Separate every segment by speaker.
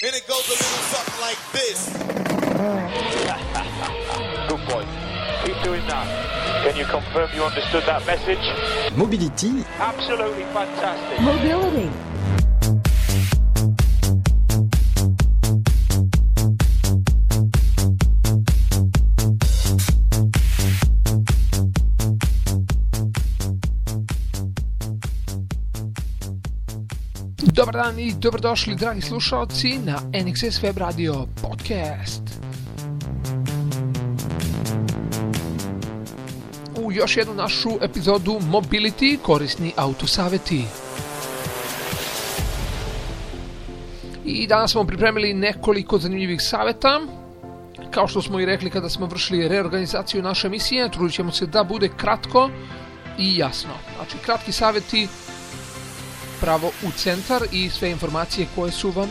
Speaker 1: And it goes a little something like this.
Speaker 2: Good boy. Keep doing that. Can you confirm you understood that message?
Speaker 3: Mobility,
Speaker 2: Absolutely fantastic.
Speaker 4: Mobility.
Speaker 5: Dan i dobrodošli dragi slušalci na NXS Web Radio Podcast. U još jednu našu epizodu Mobility korisni autosaveti. I danas smo pripremili nekoliko zanimljivih saveta. Kao što smo i rekli kada smo vršili reorganizaciju naše emisije, trudit ćemo se da bude kratko i jasno. Znači, kratki savjeti pravo u centar i sve informacije koje su vam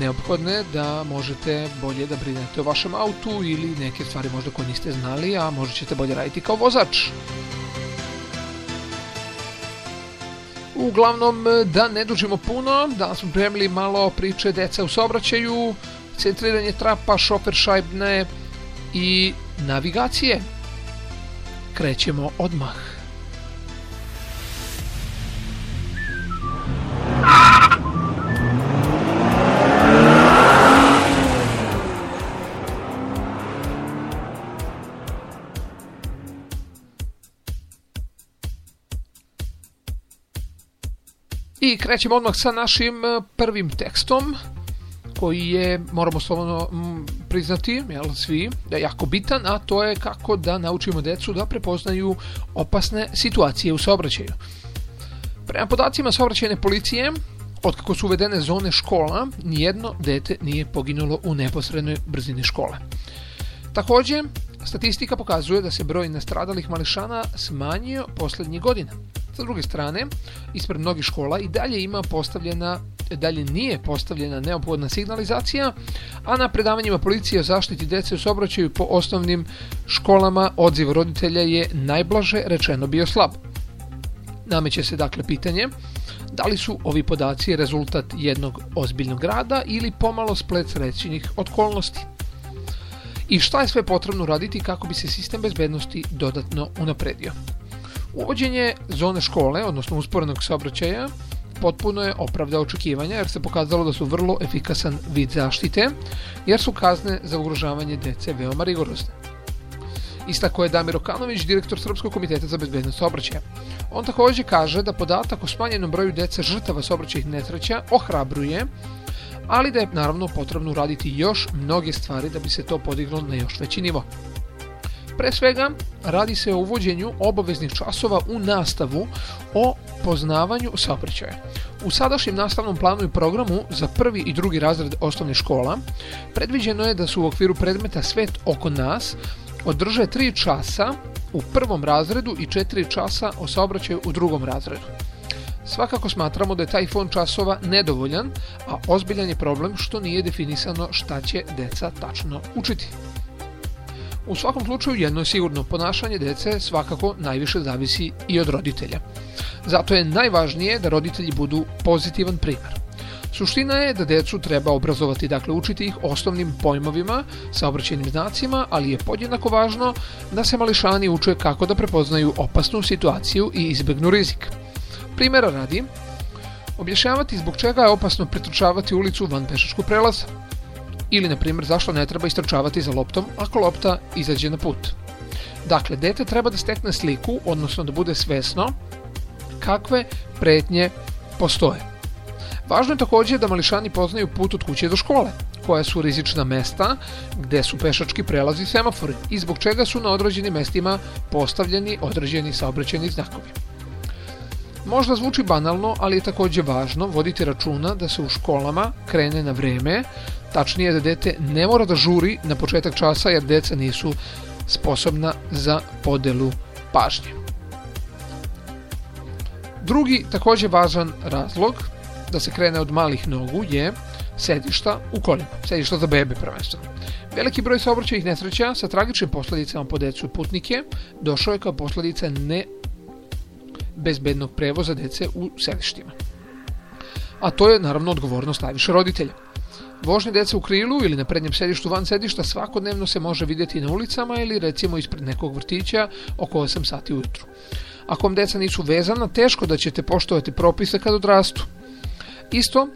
Speaker 5: neophodne da možete bolje da brinete o vašem autu ili neke stvari možda koje niste znali, a možda ćete bolje raditi kao vozač. Uglavnom, da ne dužimo puno, danas smo pripremili malo priče deca u saobraćaju, centriranje trapa, šofer šajbne i navigacije. Krećemo odmah. I krećemo odmah sa našim e, prvim tekstom koji je, moramo slobodno priznati, jel, svi, da je jako bitan, a to je kako da naučimo decu da prepoznaju opasne situacije u saobraćaju. Prema podacima saobraćajne policije, otkako su uvedene zone škola, nijedno dete nije poginulo u neposrednoj brzini škole. Također, statistika pokazuje da se broj nastradalih mališana smanjio posljednjih godina. Sa druge strane, ispred mnogih škola i dalje ima postavljena dalje nije postavljena neophodna signalizacija, a na predavanjima policije o zaštiti dece u saobraćaju po osnovnim školama odziv roditelja je najblaže rečeno bio slab. Nameće se dakle pitanje da li su ovi podaci rezultat jednog ozbiljnog rada ili pomalo splet srećenih okolnosti. I šta je sve potrebno raditi kako bi se sistem bezbednosti dodatno unapredio. Uvođenje zone škole, odnosno usporenog saobraćaja, potpuno je opravdao očekivanja jer se pokazalo da su vrlo efikasan vid zaštite, jer su kazne za ugrožavanje dece veoma rigorozne. Istako je Damir Okanović, direktor Srpskog komiteta za bezbednost saobraćaja. On također kaže da podatak o smanjenom broju dece žrtava saobraćajnih nesreća ohrabruje, ali da je naravno potrebno uraditi još mnoge stvari da bi se to podiglo na još veći nivo. Pre svega, radi se o uvođenju obaveznih časova u nastavu o poznavanju saobraćaja. U sadašnjem nastavnom planu i programu za prvi i drugi razred osnovne škola predviđeno je da su u okviru predmeta Svet oko nas održe 3 časa u prvom razredu i 4 časa o saobraćaju u drugom razredu. Svakako smatramo da je taj fond časova nedovoljan, a ozbiljan je problem što nije definisano šta će deca tačno učiti. U svakom slučaju jedno je sigurno, ponašanje dece svakako najviše zavisi i od roditelja. Zato je najvažnije da roditelji budu pozitivan primjer. Suština je da decu treba obrazovati, dakle učiti ih osnovnim pojmovima, saobraćajnim znacima, ali je podjednako važno da se mališani uče kako da prepoznaju opasnu situaciju i izbjegnu rizik. Primjera radi, objašnjavati zbog čega je opasno pretrčavati ulicu van pešačkog prelaza, ili, na primjer, zašto ne treba istrčavati za loptom ako lopta izađe na put. Dakle, dete treba da stekne sliku, odnosno da bude svesno kakve pretnje postoje. Važno je također da mališani poznaju put od kuće do škole, koja su rizična mesta gdje su pešački prelazi semafori i zbog čega su na određenim mestima postavljeni određeni saobraćajni znakovi. Možda zvuči banalno, ali je također važno voditi računa da se u školama krene na vreme, tačnije da dete ne mora da žuri na početak časa jer deca nisu sposobna za podelu pažnje. Drugi također važan razlog da se krene od malih nogu je sedišta u kolima, sedišta za bebe prvenstveno. Veliki broj saobraćajnih nesreća sa tragičnim posljedicama po decu putnike došao je kao posljedica ne bezbednog prevoza dece u sedištima. A to je naravno odgovornost najviše roditelja. Vožnje deca u krilu ili na prednjem sedištu van sedišta svakodnevno se može vidjeti na ulicama ili recimo ispred nekog vrtića oko 8 sati ujutru. Ako vam deca nisu vezana, teško da ćete poštovati propise kad odrastu. Isto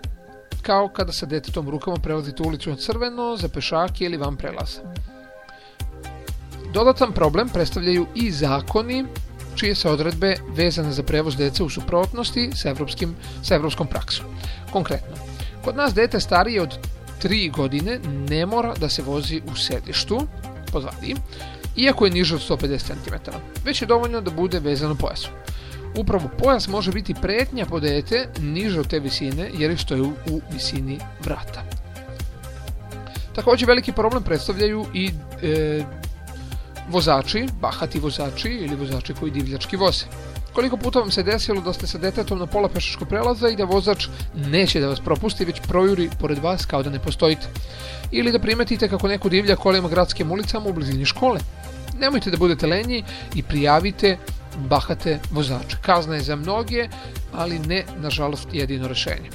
Speaker 5: kao kada sa detetom rukama prelazite ulicu na crveno, za pešake ili van prelaza. Dodatan problem predstavljaju i zakoni čije se odredbe vezane za prevoz dece u suprotnosti sa, evropskim, sa evropskom praksom. Konkretno, kod nas dete starije od 3 godine ne mora da se vozi u sedištu, pozadi, iako je niže od 150 cm, već je dovoljno da bude vezano pojasom. Upravo pojas može biti pretnja po dete niže od te visine jer je u visini vrata. Također veliki problem predstavljaju i e, vozači, bahati vozači ili vozači koji divljački voze. Koliko puta vam se desilo da ste sa detetom na pola pešačkog prelaza i da vozač neće da vas propusti, već projuri pored vas kao da ne postojite? Ili da primetite kako neko divlja kolima gradskim ulicama u blizini škole? Nemojte da budete lenji i prijavite bahate vozače. Kazna je za mnoge, ali ne, nažalost, jedino rešenje.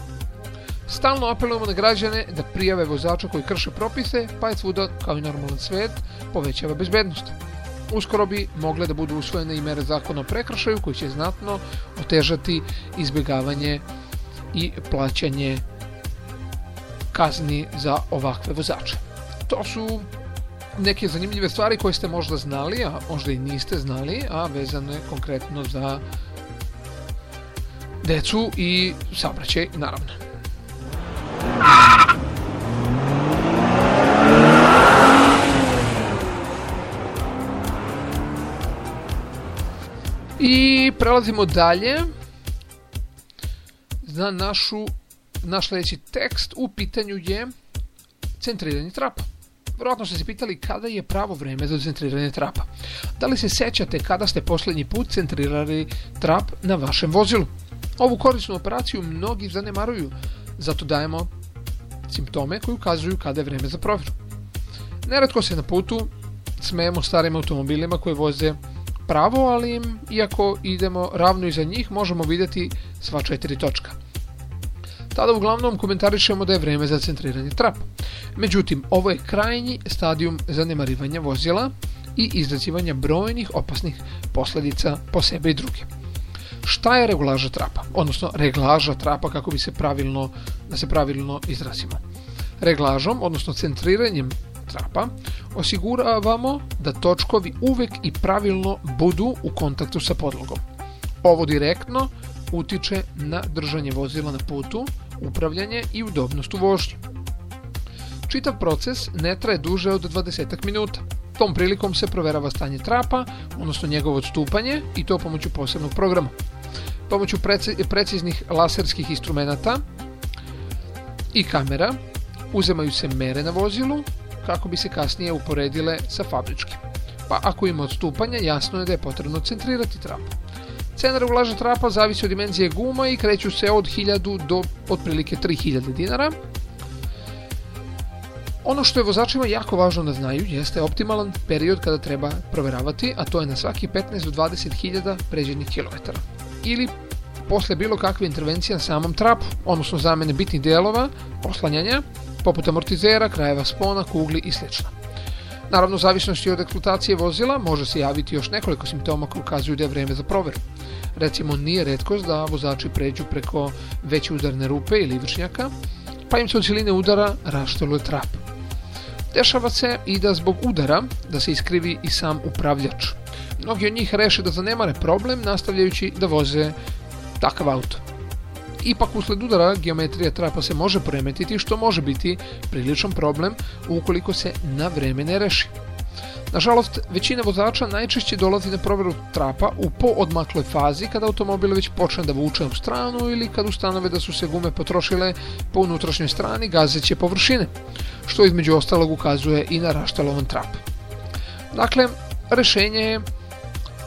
Speaker 5: Stalno apelujemo na građane da prijave vozača koji krše propise, pa je svuda, kao i normalan svet, povećava bezbednost. Uskoro bi mogle da budu usvojene i mere zakona prekršaju koji će znatno otežati izbjegavanje i plaćanje kazni za ovakve vozače. To su neke zanimljive stvari koje ste možda znali, a možda i niste znali, a vezane konkretno za decu i saobraćaj, naravno. I prelazimo dalje za našu, naš sljedeći tekst. U pitanju je centriranje trapa. Vjerojatno ste se pitali kada je pravo vrijeme za centriranje trapa. Da li se sećate kada ste posljednji put centrirali trap na vašem vozilu? Ovu korisnu operaciju mnogi zanemaruju, zato dajemo simptome koji ukazuju kada je vrijeme za provjeru. Neretko se na putu smijemo starim automobilima koji voze pravo, ali iako idemo ravno iza njih, možemo vidjeti sva četiri točka. Tada uglavnom komentarišemo da je vrijeme za centriranje trapa. Međutim, ovo je krajnji stadijum zanemarivanja vozila i izrazivanja brojnih opasnih posljedica po sebe i druge. Šta je regulaža trapa? Odnosno reglaža trapa kako bi se pravilno, da se pravilno izrazimo. Reglažom, odnosno centriranjem trapa, osiguravamo da točkovi uvek i pravilno budu u kontaktu sa podlogom. Ovo direktno utiče na držanje vozila na putu, upravljanje i udobnost u vožnji. Čitav proces ne traje duže od 20 minuta. Tom prilikom se proverava stanje trapa, odnosno njegovo odstupanje i to pomoću posebnog programa. Pomoću preciznih laserskih instrumenata i kamera uzemaju se mere na vozilu kako bi se kasnije uporedile sa fabričkim. Pa ako ima odstupanja, jasno je da je potrebno centrirati trapu. Cena regulaža trapa zavisi od dimenzije guma i kreću se od 1000 do otprilike 3000 dinara. Ono što je vozačima jako važno da znaju jeste optimalan period kada treba proveravati, a to je na svaki 15 do 20.000 pređenih kilometara. Ili posle bilo kakve intervencije na samom trapu, odnosno zamene bitnih dijelova, oslanjanja, poput amortizera, krajeva spona, kugli i sl. Naravno, zavisnosti od eksploatacije vozila može se javiti još nekoliko simptoma koji ukazuju da je vrijeme za provjeru. Recimo, nije redkost da vozači pređu preko veće udarne rupe ili vršnjaka, pa im se od cijeline udara rašteluje trap. Dešava se i da zbog udara da se iskrivi i sam upravljač. Mnogi od njih reše da zanemare problem nastavljajući da voze takav auto. Ipak usled udara geometrija trapa se može poremetiti što može biti priličan problem ukoliko se na vreme ne reši. Nažalost, većina vozača najčešće dolazi na provjeru trapa u poodmakloj fazi kada automobil već počne da vuče u stranu ili kad ustanove da su se gume potrošile po unutrašnjoj strani gazeće površine, što između ostalog ukazuje i na raštalovan trap. Dakle, rešenje je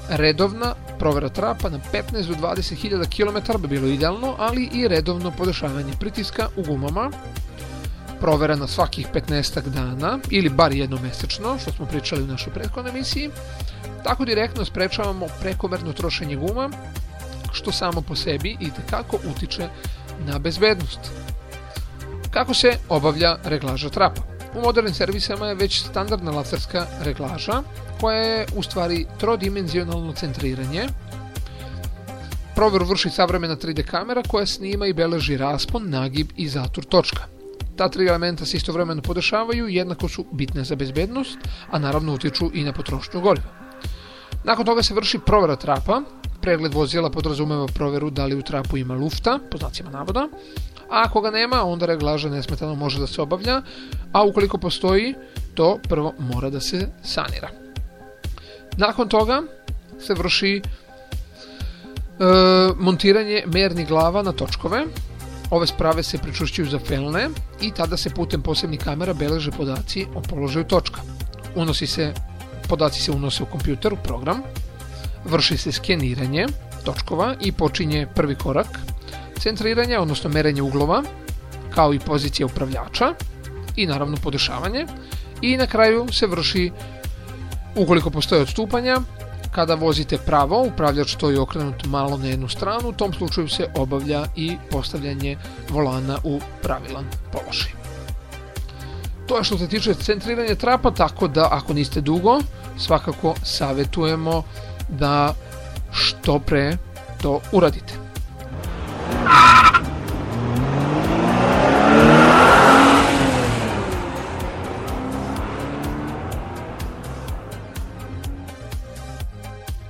Speaker 5: redovna provjera trapa na 15 do 20.000 km bi bilo idealno, ali i redovno podešavanje pritiska u gumama, provjera na svakih 15 dana ili bar jednomesečno, što smo pričali u našoj prethodnoj emisiji. Tako direktno sprečavamo prekomerno trošenje guma, što samo po sebi i kako utiče na bezbednost. Kako se obavlja reglaža trapa? U modernim servisama je već standardna laserska reglaža koja je u stvari trodimenzionalno centriranje. Proveru vrši savremena 3D kamera koja snima i beleži raspon, nagib i zatur točka. Ta tri elementa se istovremeno podešavaju jednako su bitne za bezbednost, a naravno utječu i na potrošnju goriva. Nakon toga se vrši provera trapa, pregled vozila podrazumeva proveru da li u trapu ima lufta, po znacima navoda, a ako ga nema, onda reglaža nesmetano može da se obavlja, a ukoliko postoji, to prvo mora da se sanira. Nakon toga se vrši e, montiranje mernih glava na točkove. Ove sprave se pričušćuju za felne i tada se putem posebnih kamera beleže podaci o položaju točka. Unosi se, podaci se unose u kompjuter, u program, vrši se skeniranje točkova i počinje prvi korak centriranja, odnosno merenje uglova, kao i pozicija upravljača i naravno podešavanje i na kraju se vrši ukoliko postoje odstupanja kada vozite pravo, upravljač stoji okrenut malo na jednu stranu, u tom slučaju se obavlja i postavljanje volana u pravilan položaj. To je što se tiče centriranja trapa, tako da ako niste dugo, svakako savjetujemo da što pre to uradite.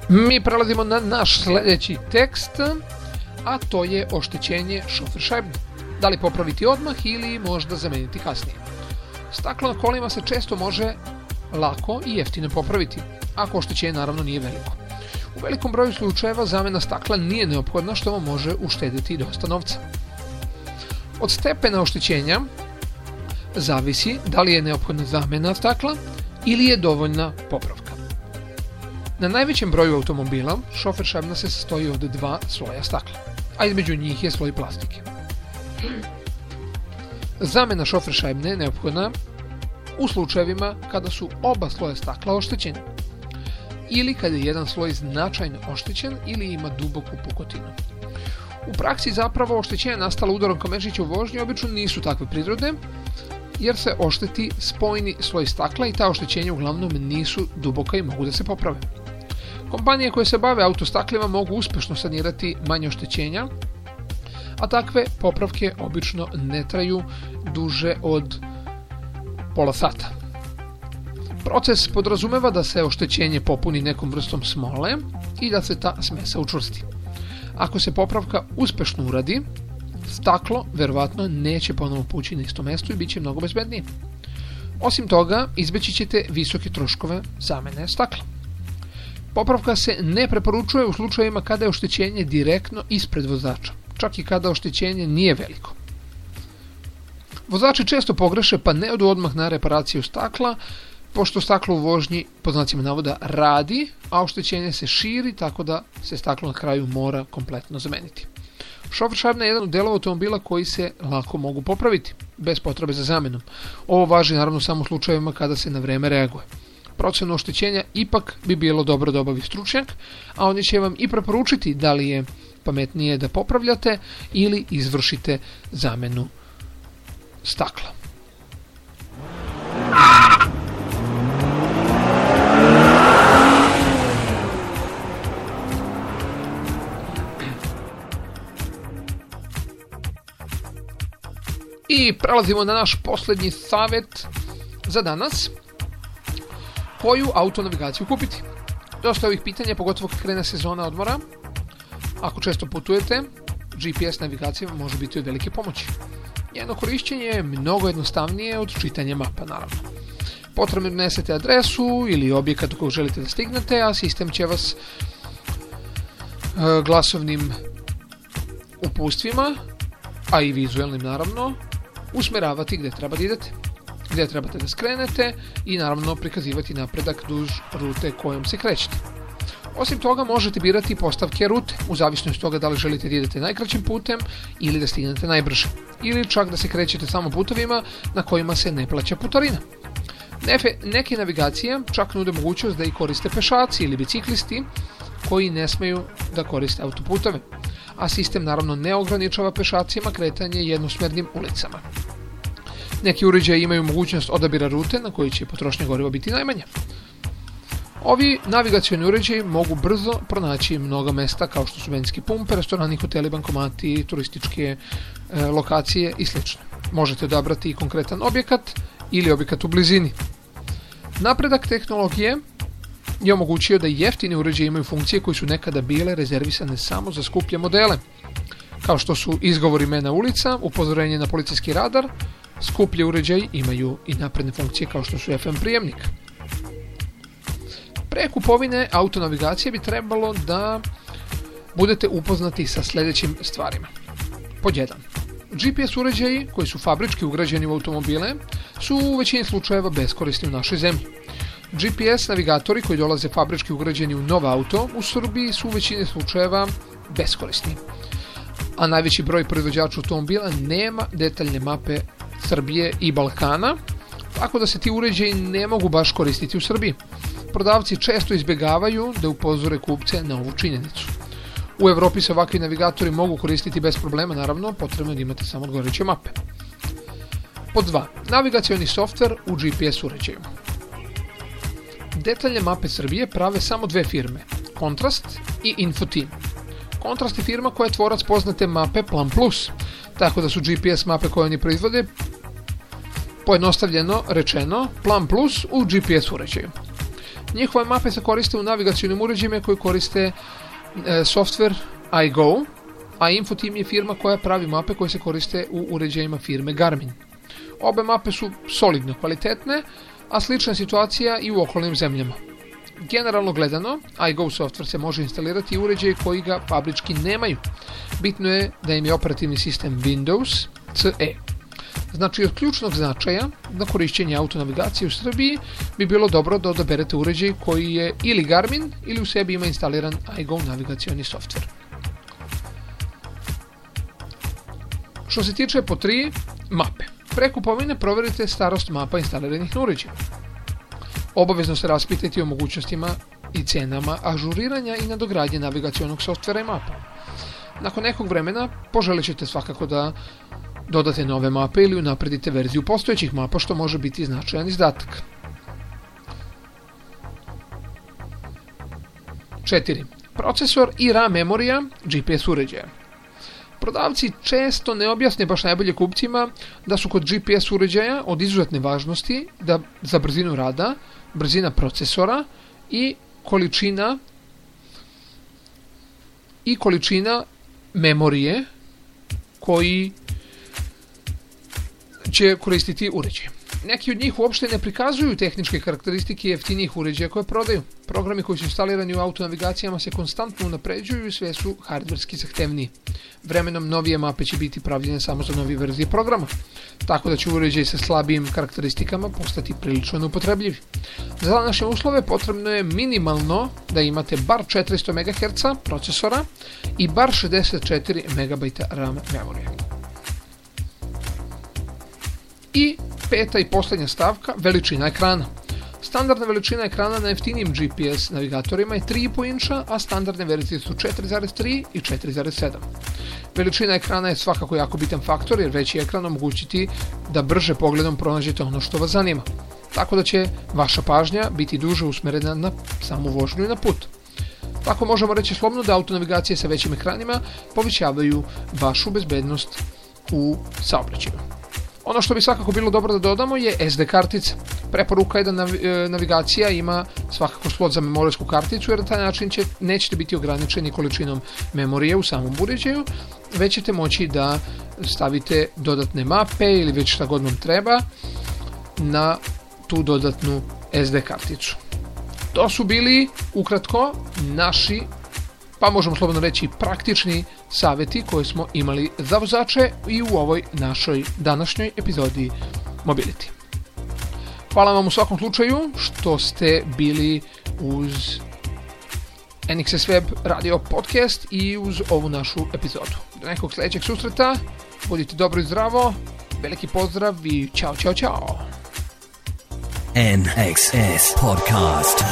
Speaker 5: Mi prelazimo na naš sljedeći tekst, a to je oštećenje šofer šajbe. Da li popraviti odmah ili možda zameniti kasnije. Staklo na kolima se često može lako i jeftino popraviti, ako oštećenje naravno nije veliko. U velikom broju slučajeva zamena stakla nije neophodna što vam može uštediti dosta novca. Od stepena oštećenja zavisi da li je neophodna zamena stakla ili je dovoljna popravka. Na najvećem broju automobila šofer šabna se sastoji od dva sloja stakla, a između njih je sloj plastike. Zamena šofer šajbne je neophodna u slučajevima kada su oba sloja stakla oštećeni ili kada je jedan sloj značajno oštećen ili ima duboku pukotinu. U praksi zapravo oštećenja nastala udarom kamečića u vožnji obično nisu takve prirode, jer se ošteti spojni sloj stakla i ta oštećenja uglavnom nisu duboka i mogu da se poprave. Kompanije koje se bave autostaklima mogu uspješno sanirati manje oštećenja, a takve popravke obično ne traju duže od pola sata. Proces podrazumeva da se oštećenje popuni nekom vrstom smole i da se ta smesa učvrsti. Ako se popravka uspešno uradi, staklo verovatno neće ponovo pući na isto mesto i bit će mnogo bezbednije. Osim toga, izbeći ćete visoke troškove zamene stakla. Popravka se ne preporučuje u slučajevima kada je oštećenje direktno ispred vozača, čak i kada oštećenje nije veliko. Vozači često pogreše pa ne odu odmah na reparaciju stakla, pošto staklo u vožnji, po znacima navoda, radi, a oštećenje se širi, tako da se staklo na kraju mora kompletno zameniti. Šofer je jedan od delova automobila koji se lako mogu popraviti, bez potrebe za zamenom. Ovo važi naravno samo u slučajevima kada se na vreme reaguje. Procenu oštećenja ipak bi bilo dobro da obavi stručnjak, a oni će vam i preporučiti da li je pametnije da popravljate ili izvršite zamenu stakla. I prelazimo na naš posljednji savjet za danas. Koju autonavigaciju kupiti? Dosta ovih pitanja, pogotovo kad krene sezona odmora. Ako često putujete, GPS navigacija može biti od velike pomoći. Njeno korišćenje je mnogo jednostavnije od čitanja mapa, naravno. Potrebno unesete adresu ili objekat u kojeg želite da stignete, a sistem će vas e, glasovnim upustvima, a i vizualnim naravno, usmeravati gdje treba da idete, gdje trebate da skrenete i naravno prikazivati napredak duž rute kojom se krećete. Osim toga možete birati postavke rute, u zavisnosti toga da li želite da idete najkraćim putem ili da stignete najbrže, ili čak da se krećete samo putovima na kojima se ne plaća putarina. Neke navigacije čak nude mogućnost da i koriste pešaci ili biciklisti koji ne smeju da koriste autoputove, a sistem naravno ne ograničava pešacima kretanje jednosmjernim ulicama. Neki uređaji imaju mogućnost odabira rute na kojoj će potrošnja goriva biti najmanja. Ovi navigacioni uređaji mogu brzo pronaći mnoga mesta kao što su benzinske pumpe, restorani, hoteli, bankomati, turističke e, lokacije i sl. Možete odabrati i konkretan objekat ili objekat u blizini. Napredak tehnologije je omogućio da jeftini uređaji imaju funkcije koje su nekada bile rezervisane samo za skuplje modele, kao što su izgovor imena ulica, upozorenje na policijski radar, skuplje uređaji imaju i napredne funkcije kao što su FM prijemnik. Pre kupovine autonavigacije bi trebalo da budete upoznati sa sljedećim stvarima. Pod 1. GPS uređaji koji su fabrički ugrađeni u automobile su u većini slučajeva beskorisni u našoj zemlji. GPS navigatori koji dolaze fabrički ugrađeni u nov auto u Srbiji su u većini slučajeva beskorisni. A najveći broj proizvođača automobila nema detaljne mape Srbije i Balkana, tako da se ti uređaji ne mogu baš koristiti u Srbiji. Prodavci često izbjegavaju da upozore kupce na ovu činjenicu. U Europi se ovakvi navigatori mogu koristiti bez problema, naravno, potrebno je da imate samo odgovarajuće mape. Pod 2. Navigacioni softver u GPS uređaju. Detaljne mape Srbije prave samo dve firme, Kontrast i Infoteam. Kontrast je firma koja je tvorac poznate mape Plan Plus, tako da su GPS mape koje oni proizvode pojednostavljeno rečeno Plan Plus u GPS uređaju. Njihove mape se koriste u navigacijnim uređajima koji koriste e, software iGo, a Infoteam je firma koja pravi mape koje se koriste u uređajima firme Garmin. Obe mape su solidno kvalitetne, a slična situacija i u okolnim zemljama. Generalno gledano, iGo software se može instalirati u uređaje koji ga fabrički nemaju. Bitno je da im je operativni sistem Windows CE. Znači od ključnog značaja na korišćenje autonavigacije u Srbiji bi bilo dobro da odaberete uređaj koji je ili Garmin ili u sebi ima instaliran iGo navigacioni software. Što se tiče po tri mape. Pre kupovine provjerite starost mapa instaliranih na uređaju. Obavezno se raspitajte o mogućnostima i cenama ažuriranja i nadogradnje navigacionog softvera i mapa. Nakon nekog vremena poželit ćete svakako da dodate nove mape ili unapredite verziju postojećih mapa što može biti značajan izdatak. 4. Procesor i RAM memorija GPS uređaja. Prodavci često ne objasne baš najbolje kupcima da su kod GPS uređaja od izuzetne važnosti da za brzinu rada, brzina procesora i količina i količina memorije koji će koristiti uređaje. Neki od njih uopšte ne prikazuju tehničke karakteristike jeftinijih uređaja koje prodaju. Programi koji su instalirani u autonavigacijama se konstantno unapređuju i sve su hardverski zahtevniji. Vremenom novije mape će biti pravljene samo za novije verzije programa, tako da će uređaj sa slabijim karakteristikama postati prilično neupotrebljivi. Za današnje uslove potrebno je minimalno da imate bar 400 MHz procesora i bar 64 MB RAM memorije. I peta i posljednja stavka, veličina ekrana. Standardna veličina ekrana na jeftinijim GPS navigatorima je 3,5 inča, a standardne verzije su 4,3 i 4,7. Veličina ekrana je svakako jako bitan faktor jer veći ekran omogućiti da brže pogledom pronađete ono što vas zanima. Tako da će vaša pažnja biti duže usmjerena na samu vožnju i na put. Tako možemo reći slobno da autonavigacije sa većim ekranima povećavaju vašu bezbednost u saobraćaju. Ono što bi svakako bilo dobro da dodamo je SD kartica. Preporuka je da e, navigacija ima svakako slot za memorijsku karticu jer na taj način će, nećete biti ograničeni količinom memorije u samom uređaju, već ćete moći da stavite dodatne mape ili već šta god vam treba na tu dodatnu SD karticu. To su bili ukratko naši pa možemo slobodno reći praktični savjeti koje smo imali za vozače i u ovoj našoj današnjoj epizodi Mobility. Hvala vam u svakom slučaju što ste bili uz NXS Web radio podcast i uz ovu našu epizodu. Do nekog sljedećeg susreta, budite dobro i zdravo, veliki pozdrav i čao, čao, čao.
Speaker 3: NXS Podcast.